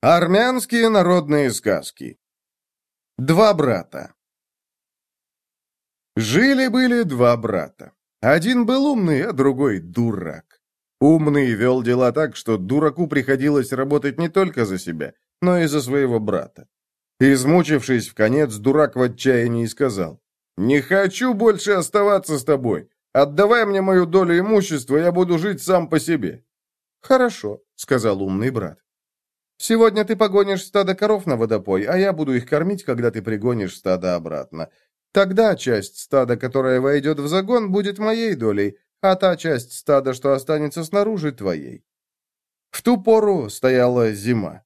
Армянские народные сказки. Два брата. Жили-были два брата. Один был умный, а другой дурак. Умный вел дела так, что дураку приходилось работать не только за себя, но и за своего брата. Измучившись в конец, дурак в отчаянии сказал, «Не хочу больше оставаться с тобой. Отдавай мне мою долю имущества, я буду жить сам по себе». «Хорошо», — сказал умный брат. Сегодня ты погонишь стадо коров на водопой, а я буду их кормить, когда ты пригонишь стадо обратно. Тогда часть стада, которая войдет в загон, будет моей долей, а та часть стада, что останется снаружи, твоей». В ту пору стояла зима.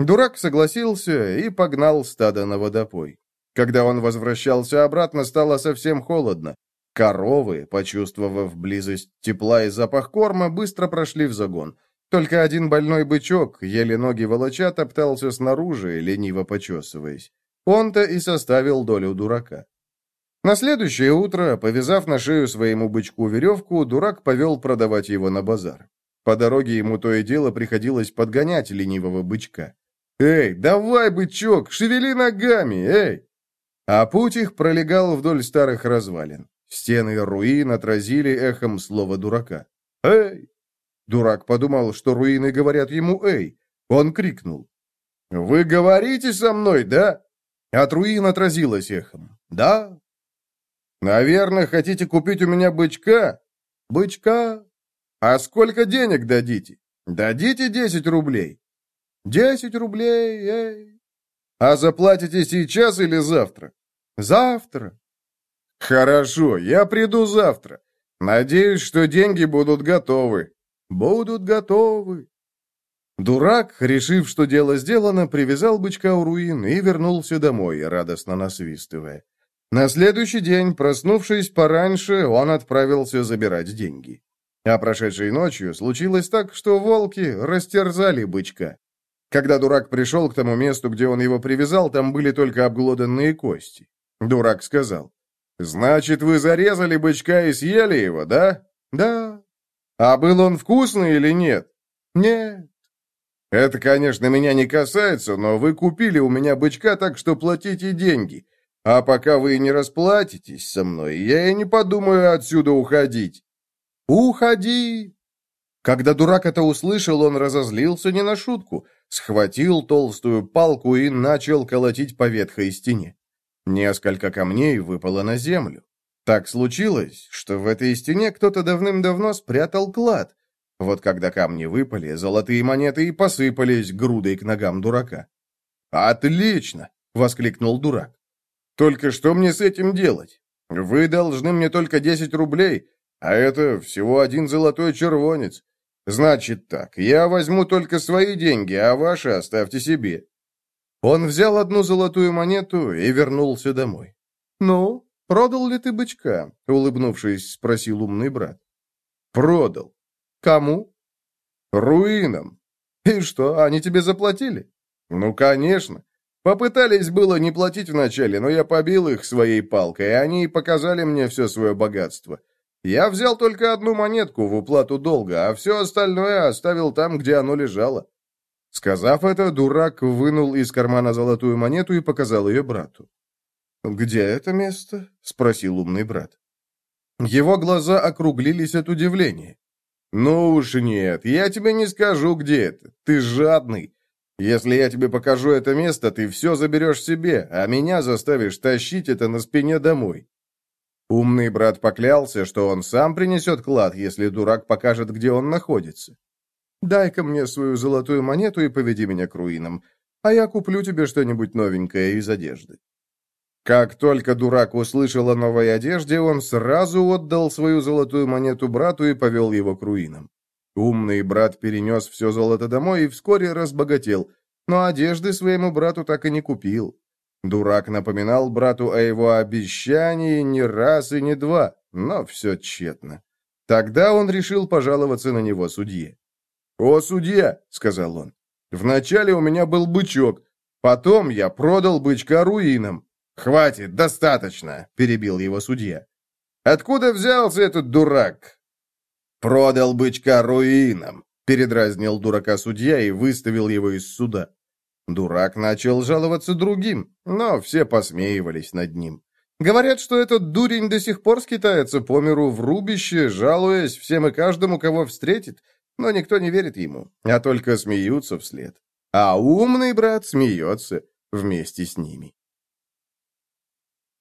Дурак согласился и погнал стадо на водопой. Когда он возвращался обратно, стало совсем холодно. Коровы, почувствовав близость тепла и запах корма, быстро прошли в загон – только один больной бычок, еле ноги волоча, топтался снаружи, лениво почесываясь. Он-то и составил долю дурака. На следующее утро, повязав на шею своему бычку веревку, дурак повел продавать его на базар. По дороге ему то и дело приходилось подгонять ленивого бычка. «Эй, давай, бычок, шевели ногами, эй!» А путь их пролегал вдоль старых развалин. Стены руин отразили эхом слова дурака. «Эй, Дурак подумал, что руины говорят ему «Эй!». Он крикнул. «Вы говорите со мной, да?» От руин отразилось эхом. «Да». «Наверное, хотите купить у меня бычка?» «Бычка». «А сколько денег дадите?» «Дадите десять рублей». «Десять рублей, эй». «А заплатите сейчас или завтра?» «Завтра». «Хорошо, я приду завтра. Надеюсь, что деньги будут готовы. Будут готовы. Дурак, решив, что дело сделано, привязал бычка у руин и вернулся домой, радостно насвистывая. На следующий день, проснувшись пораньше, он отправился забирать деньги. А прошедшей ночью случилось так, что волки растерзали бычка. Когда дурак пришел к тому месту, где он его привязал, там были только обглоданные кости. Дурак сказал, «Значит, вы зарезали бычка и съели его, да?» «Да», а был он вкусный или нет? Нет. Это, конечно, меня не касается, но вы купили у меня бычка, так что платите деньги. А пока вы не расплатитесь со мной, я и не подумаю отсюда уходить. Уходи. Когда дурак это услышал, он разозлился не на шутку, схватил толстую палку и начал колотить по ветхой стене. Несколько камней выпало на землю. Так случилось, что в этой стене кто-то давным-давно спрятал клад. Вот когда камни выпали, золотые монеты и посыпались грудой к ногам дурака. «Отлично!» — воскликнул дурак. «Только что мне с этим делать? Вы должны мне только 10 рублей, а это всего один золотой червонец. Значит так, я возьму только свои деньги, а ваши оставьте себе». Он взял одну золотую монету и вернулся домой. «Ну, «Продал ли ты бычка?» — улыбнувшись, спросил умный брат. «Продал». «Кому?» «Руинам». «И что, они тебе заплатили?» «Ну, конечно. Попытались было не платить вначале, но я побил их своей палкой, и они показали мне все свое богатство. Я взял только одну монетку в уплату долга, а все остальное оставил там, где оно лежало». Сказав это, дурак вынул из кармана золотую монету и показал ее брату. «Где это место?» — спросил умный брат. Его глаза округлились от удивления. «Ну уж нет, я тебе не скажу, где это. Ты жадный. Если я тебе покажу это место, ты все заберешь себе, а меня заставишь тащить это на спине домой». Умный брат поклялся, что он сам принесет клад, если дурак покажет, где он находится. «Дай-ка мне свою золотую монету и поведи меня к руинам, а я куплю тебе что-нибудь новенькое из одежды». Как только дурак услышал о новой одежде, он сразу отдал свою золотую монету брату и повел его к руинам. Умный брат перенес все золото домой и вскоре разбогател, но одежды своему брату так и не купил. Дурак напоминал брату о его обещании не раз и не два, но все тщетно. Тогда он решил пожаловаться на него судье. «О, судья!» — сказал он. «Вначале у меня был бычок, потом я продал бычка руинам, «Хватит, достаточно», — перебил его судья. «Откуда взялся этот дурак?» «Продал бычка руинам», — передразнил дурака судья и выставил его из суда. Дурак начал жаловаться другим, но все посмеивались над ним. Говорят, что этот дурень до сих пор скитается по миру в рубище, жалуясь всем и каждому, кого встретит, но никто не верит ему, а только смеются вслед. А умный брат смеется вместе с ними.